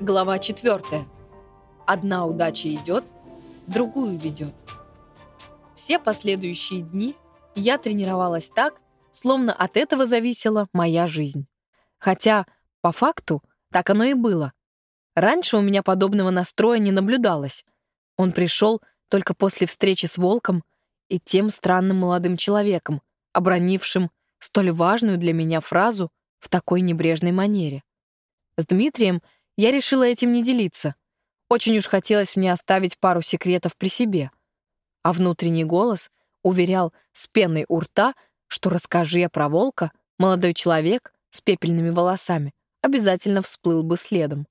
Глава 4. Одна удача идет, другую ведет. Все последующие дни я тренировалась так, словно от этого зависела моя жизнь. Хотя, по факту, так оно и было. Раньше у меня подобного настроя не наблюдалось. Он пришел только после встречи с волком и тем странным молодым человеком, обронившим столь важную для меня фразу в такой небрежной манере. С Дмитрием — я решила этим не делиться. Очень уж хотелось мне оставить пару секретов при себе. А внутренний голос уверял с пеной у рта, что расскажи я про волка, молодой человек с пепельными волосами обязательно всплыл бы следом.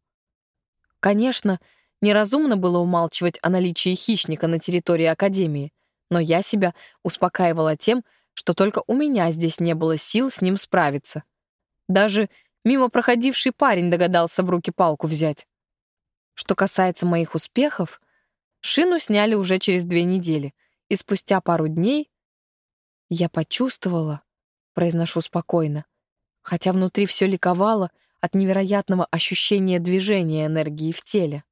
Конечно, неразумно было умалчивать о наличии хищника на территории Академии, но я себя успокаивала тем, что только у меня здесь не было сил с ним справиться. Даже Мимо проходивший парень догадался в руки палку взять. Что касается моих успехов, шину сняли уже через две недели, и спустя пару дней я почувствовала, произношу спокойно, хотя внутри все ликовало от невероятного ощущения движения энергии в теле.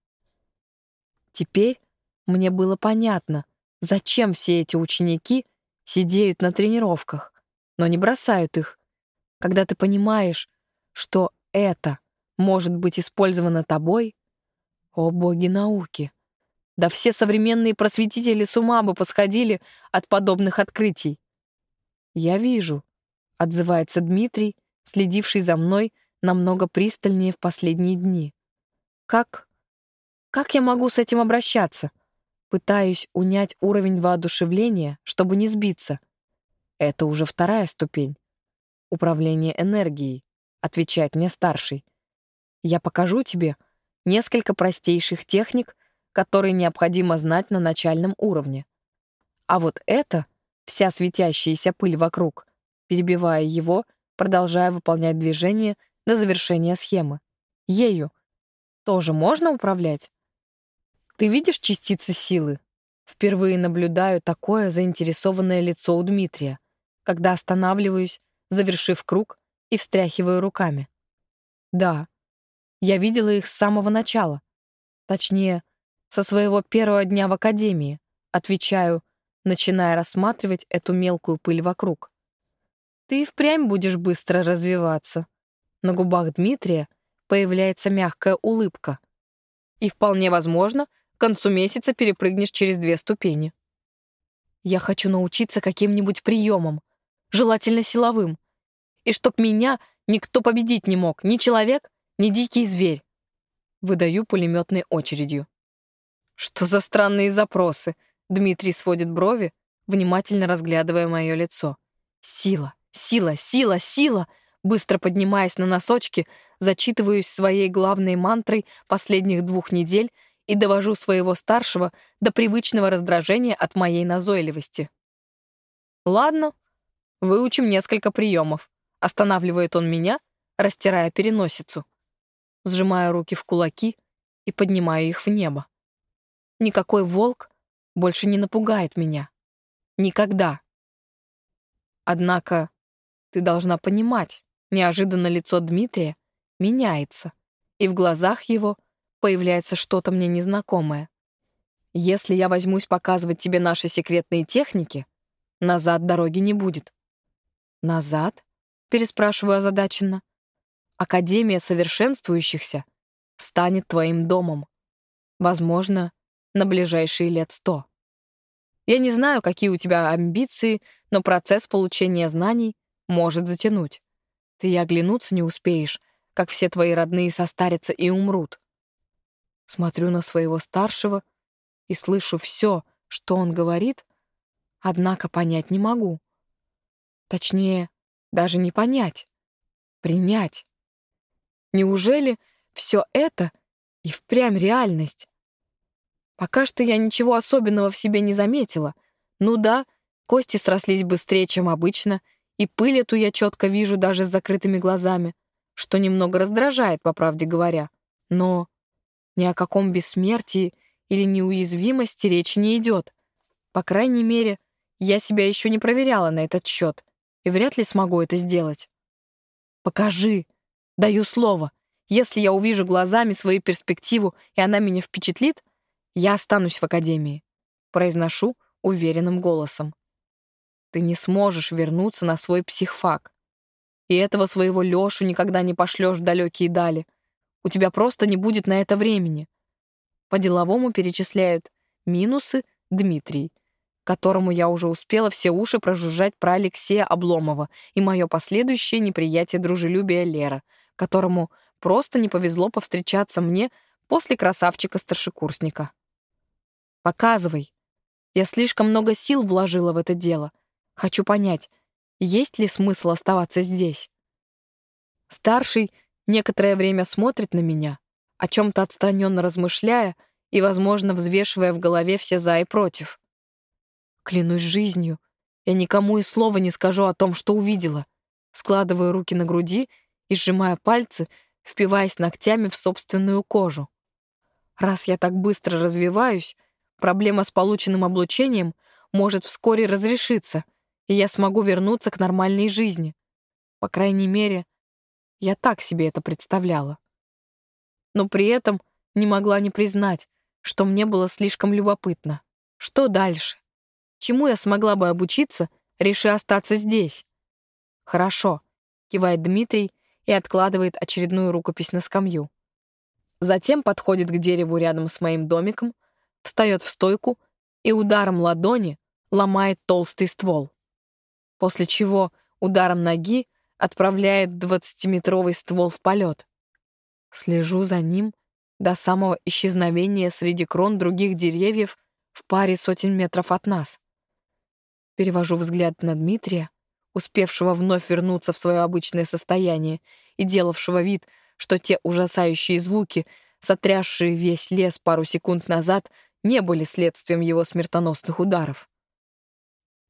Теперь мне было понятно, зачем все эти ученики сидеют на тренировках, но не бросают их. Когда ты понимаешь, что это может быть использовано тобой? О боги науки! Да все современные просветители с ума бы посходили от подобных открытий. «Я вижу», — отзывается Дмитрий, следивший за мной намного пристальнее в последние дни. «Как? Как я могу с этим обращаться?» Пытаюсь унять уровень воодушевления, чтобы не сбиться. Это уже вторая ступень. Управление энергией отвечает мне старший. Я покажу тебе несколько простейших техник, которые необходимо знать на начальном уровне. А вот это, вся светящаяся пыль вокруг, перебивая его, продолжая выполнять движение до завершения схемы. Ею тоже можно управлять? Ты видишь частицы силы? Впервые наблюдаю такое заинтересованное лицо у Дмитрия, когда останавливаюсь, завершив круг, и встряхиваю руками. Да, я видела их с самого начала. Точнее, со своего первого дня в академии, отвечаю, начиная рассматривать эту мелкую пыль вокруг. Ты впрямь будешь быстро развиваться. На губах Дмитрия появляется мягкая улыбка. И вполне возможно, к концу месяца перепрыгнешь через две ступени. Я хочу научиться каким-нибудь приемам, желательно силовым, и чтоб меня никто победить не мог, ни человек, ни дикий зверь. Выдаю пулеметной очередью. Что за странные запросы? Дмитрий сводит брови, внимательно разглядывая мое лицо. Сила, сила, сила, сила! Быстро поднимаясь на носочки, зачитываюсь своей главной мантрой последних двух недель и довожу своего старшего до привычного раздражения от моей назойливости. Ладно, выучим несколько приемов. Останавливает он меня, растирая переносицу. Сжимаю руки в кулаки и поднимаю их в небо. Никакой волк больше не напугает меня. Никогда. Однако ты должна понимать, неожиданно лицо Дмитрия меняется, и в глазах его появляется что-то мне незнакомое. Если я возьмусь показывать тебе наши секретные техники, назад дороги не будет. Назад? Переспрашиваю озадаченно. Академия совершенствующихся станет твоим домом. Возможно, на ближайшие лет сто. Я не знаю, какие у тебя амбиции, но процесс получения знаний может затянуть. Ты и оглянуться не успеешь, как все твои родные состарятся и умрут. Смотрю на своего старшего и слышу все, что он говорит, однако понять не могу. Точнее, даже не понять, принять. Неужели все это и впрямь реальность? Пока что я ничего особенного в себе не заметила. Ну да, кости срослись быстрее, чем обычно, и пыль эту я четко вижу даже с закрытыми глазами, что немного раздражает, по правде говоря. Но ни о каком бессмертии или неуязвимости речи не идет. По крайней мере, я себя еще не проверяла на этот счет и вряд ли смогу это сделать. Покажи. Даю слово. Если я увижу глазами свою перспективу, и она меня впечатлит, я останусь в академии. Произношу уверенным голосом. Ты не сможешь вернуться на свой психфак. И этого своего Лешу никогда не пошлешь в далекие дали. У тебя просто не будет на это времени. По-деловому перечисляют минусы Дмитрий, которому я уже успела все уши прожужжать про Алексея Обломова и мое последующее неприятие дружелюбия Лера, которому просто не повезло повстречаться мне после красавчика-старшекурсника. «Показывай. Я слишком много сил вложила в это дело. Хочу понять, есть ли смысл оставаться здесь?» Старший некоторое время смотрит на меня, о чем-то отстраненно размышляя и, возможно, взвешивая в голове все «за» и «против». Клянусь жизнью, я никому и слова не скажу о том, что увидела. Складываю руки на груди и сжимая пальцы, впиваясь ногтями в собственную кожу. Раз я так быстро развиваюсь, проблема с полученным облучением может вскоре разрешиться, и я смогу вернуться к нормальной жизни. По крайней мере, я так себе это представляла. Но при этом не могла не признать, что мне было слишком любопытно. Что дальше? Чему я смогла бы обучиться, реши остаться здесь? Хорошо, кивает Дмитрий и откладывает очередную рукопись на скамью. Затем подходит к дереву рядом с моим домиком, встает в стойку и ударом ладони ломает толстый ствол. После чего ударом ноги отправляет двадцатиметровый ствол в полет. Слежу за ним до самого исчезновения среди крон других деревьев в паре сотен метров от нас. Перевожу взгляд на Дмитрия, успевшего вновь вернуться в свое обычное состояние и делавшего вид, что те ужасающие звуки, сотрясшие весь лес пару секунд назад, не были следствием его смертоносных ударов.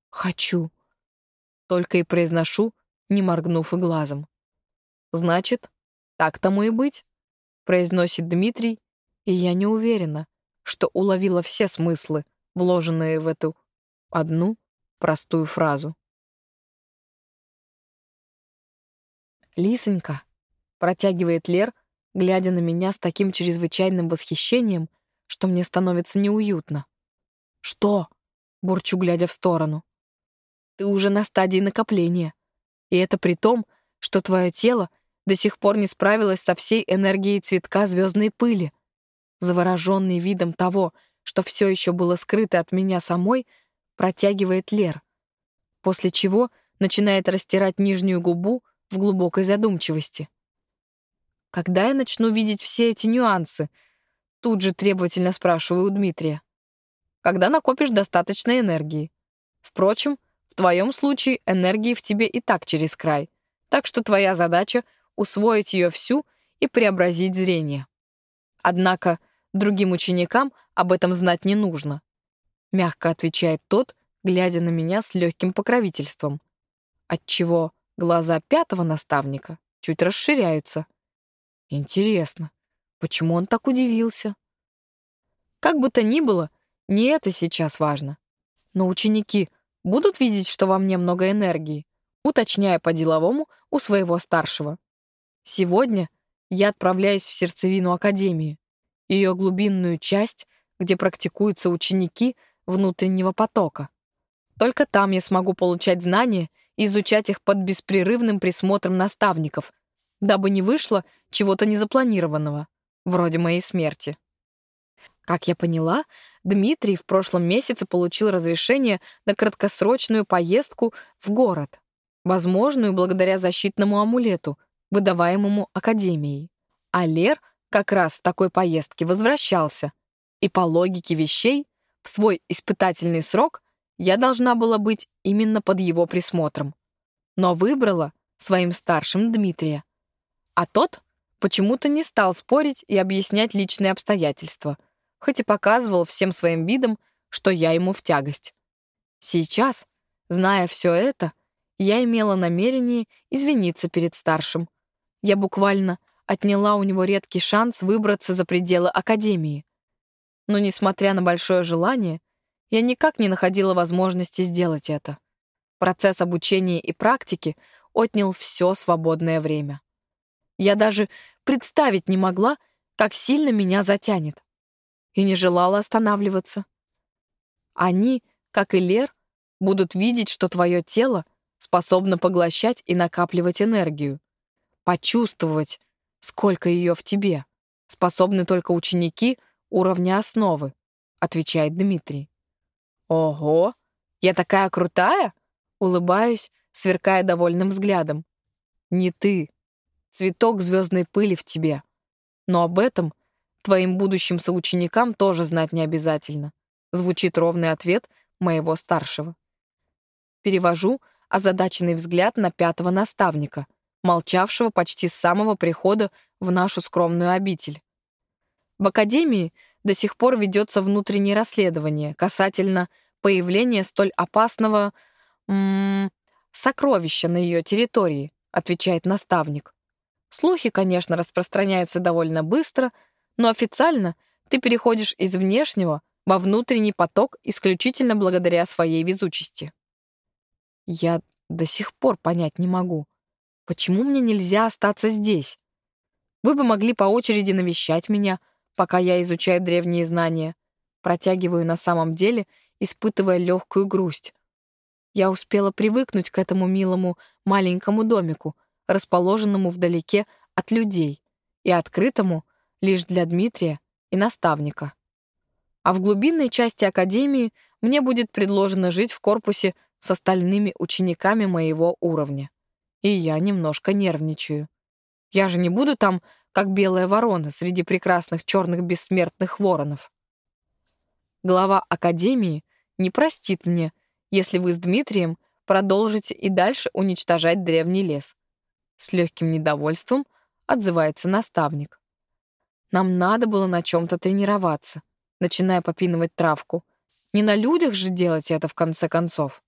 «Хочу», — только и произношу, не моргнув и глазом. «Значит, так тому и быть», — произносит Дмитрий, и я не уверена, что уловила все смыслы, вложенные в эту одну простую фразу. «Лисонька», — протягивает Лер, глядя на меня с таким чрезвычайным восхищением, что мне становится неуютно. «Что?» — бурчу, глядя в сторону. «Ты уже на стадии накопления. И это при том, что твое тело до сих пор не справилось со всей энергией цветка звездной пыли. Завороженный видом того, что все еще было скрыто от меня самой, протягивает Лер, после чего начинает растирать нижнюю губу в глубокой задумчивости. Когда я начну видеть все эти нюансы? Тут же требовательно спрашиваю у Дмитрия. Когда накопишь достаточно энергии. Впрочем, в твоем случае энергии в тебе и так через край, так что твоя задача — усвоить ее всю и преобразить зрение. Однако другим ученикам об этом знать не нужно мягко отвечает тот, глядя на меня с легким покровительством, отчего глаза пятого наставника чуть расширяются. Интересно, почему он так удивился? Как бы то ни было, не это сейчас важно. Но ученики будут видеть, что во мне много энергии, уточняя по-деловому у своего старшего. Сегодня я отправляюсь в сердцевину Академии, ее глубинную часть, где практикуются ученики — внутреннего потока. Только там я смогу получать знания и изучать их под беспрерывным присмотром наставников, дабы не вышло чего-то незапланированного, вроде моей смерти. Как я поняла, Дмитрий в прошлом месяце получил разрешение на краткосрочную поездку в город, возможную благодаря защитному амулету, выдаваемому Академией. А Лер как раз с такой поездки возвращался, и по логике вещей свой испытательный срок я должна была быть именно под его присмотром. Но выбрала своим старшим Дмитрия. А тот почему-то не стал спорить и объяснять личные обстоятельства, хоть и показывал всем своим видом, что я ему в тягость. Сейчас, зная все это, я имела намерение извиниться перед старшим. Я буквально отняла у него редкий шанс выбраться за пределы Академии. Но, несмотря на большое желание, я никак не находила возможности сделать это. Процесс обучения и практики отнял все свободное время. Я даже представить не могла, как сильно меня затянет. И не желала останавливаться. Они, как и Лер, будут видеть, что твое тело способно поглощать и накапливать энергию, почувствовать, сколько ее в тебе. Способны только ученики уровня основы, отвечает Дмитрий. Ого, я такая крутая? Улыбаюсь, сверкая довольным взглядом. Не ты. Цветок звездной пыли в тебе. Но об этом твоим будущим соученикам тоже знать не обязательно. Звучит ровный ответ моего старшего. Перевожу озадаченный взгляд на пятого наставника, молчавшего почти с самого прихода в нашу скромную обитель. В Академии до сих пор ведется внутреннее расследование касательно появления столь опасного м -м, сокровища на ее территории, отвечает наставник. Слухи, конечно, распространяются довольно быстро, но официально ты переходишь из внешнего во внутренний поток исключительно благодаря своей везучести. Я до сих пор понять не могу, почему мне нельзя остаться здесь? Вы бы могли по очереди навещать меня, пока я изучаю древние знания. Протягиваю на самом деле, испытывая легкую грусть. Я успела привыкнуть к этому милому маленькому домику, расположенному вдалеке от людей и открытому лишь для Дмитрия и наставника. А в глубинной части академии мне будет предложено жить в корпусе с остальными учениками моего уровня. И я немножко нервничаю. Я же не буду там, как белая ворона среди прекрасных черных бессмертных воронов. Глава академии не простит мне, если вы с Дмитрием продолжите и дальше уничтожать древний лес. С легким недовольством отзывается наставник. Нам надо было на чем-то тренироваться, начиная попинывать травку. Не на людях же делать это в конце концов.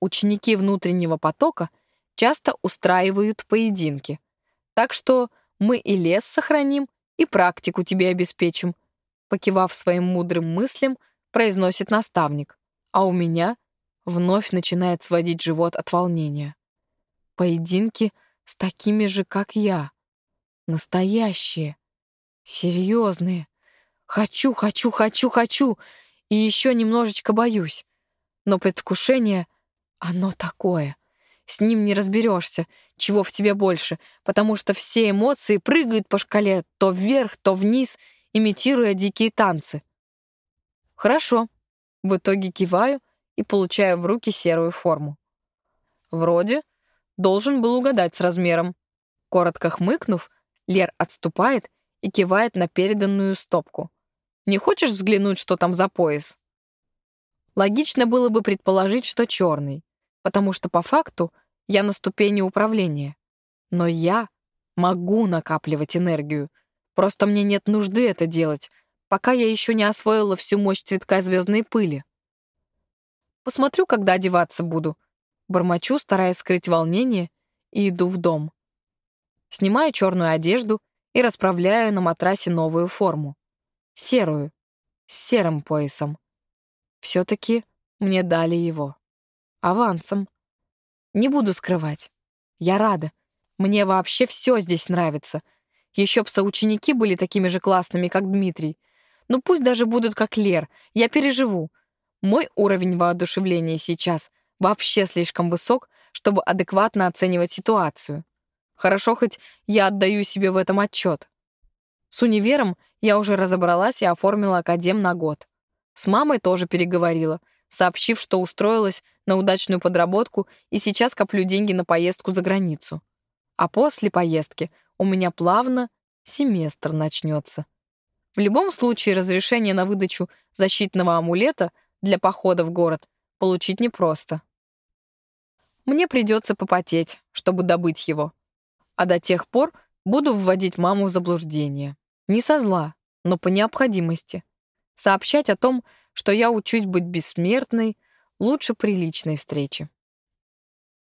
Ученики внутреннего потока часто устраивают поединки. Так что мы и лес сохраним, и практику тебе обеспечим. Покивав своим мудрым мыслям, произносит наставник. А у меня вновь начинает сводить живот от волнения. Поединки с такими же, как я. Настоящие. Серьезные. Хочу, хочу, хочу, хочу. И еще немножечко боюсь. Но предвкушение оно такое. С ним не разберешься, чего в тебе больше, потому что все эмоции прыгают по шкале то вверх, то вниз, имитируя дикие танцы. Хорошо. В итоге киваю и получаю в руки серую форму. Вроде должен был угадать с размером. Коротко хмыкнув, Лер отступает и кивает на переданную стопку. «Не хочешь взглянуть, что там за пояс?» Логично было бы предположить, что черный потому что по факту я на ступени управления. Но я могу накапливать энергию. Просто мне нет нужды это делать, пока я еще не освоила всю мощь цветка звездной пыли. Посмотрю, когда одеваться буду. Бормочу, стараясь скрыть волнение, и иду в дом. Снимаю черную одежду и расправляю на матрасе новую форму. Серую, с серым поясом. Все-таки мне дали его авансом. Не буду скрывать. Я рада. Мне вообще все здесь нравится. Еще б соученики были такими же классными, как Дмитрий. Ну пусть даже будут как Лер, я переживу. Мой уровень воодушевления сейчас вообще слишком высок, чтобы адекватно оценивать ситуацию. Хорошо, хоть я отдаю себе в этом отчет. С универом я уже разобралась и оформила академ на год. С мамой тоже переговорила — сообщив, что устроилась на удачную подработку и сейчас коплю деньги на поездку за границу. А после поездки у меня плавно семестр начнется. В любом случае разрешение на выдачу защитного амулета для похода в город получить непросто. Мне придется попотеть, чтобы добыть его. А до тех пор буду вводить маму в заблуждение. Не со зла, но по необходимости. Сообщать о том, что я учусь быть бессмертной, лучше приличной встречи.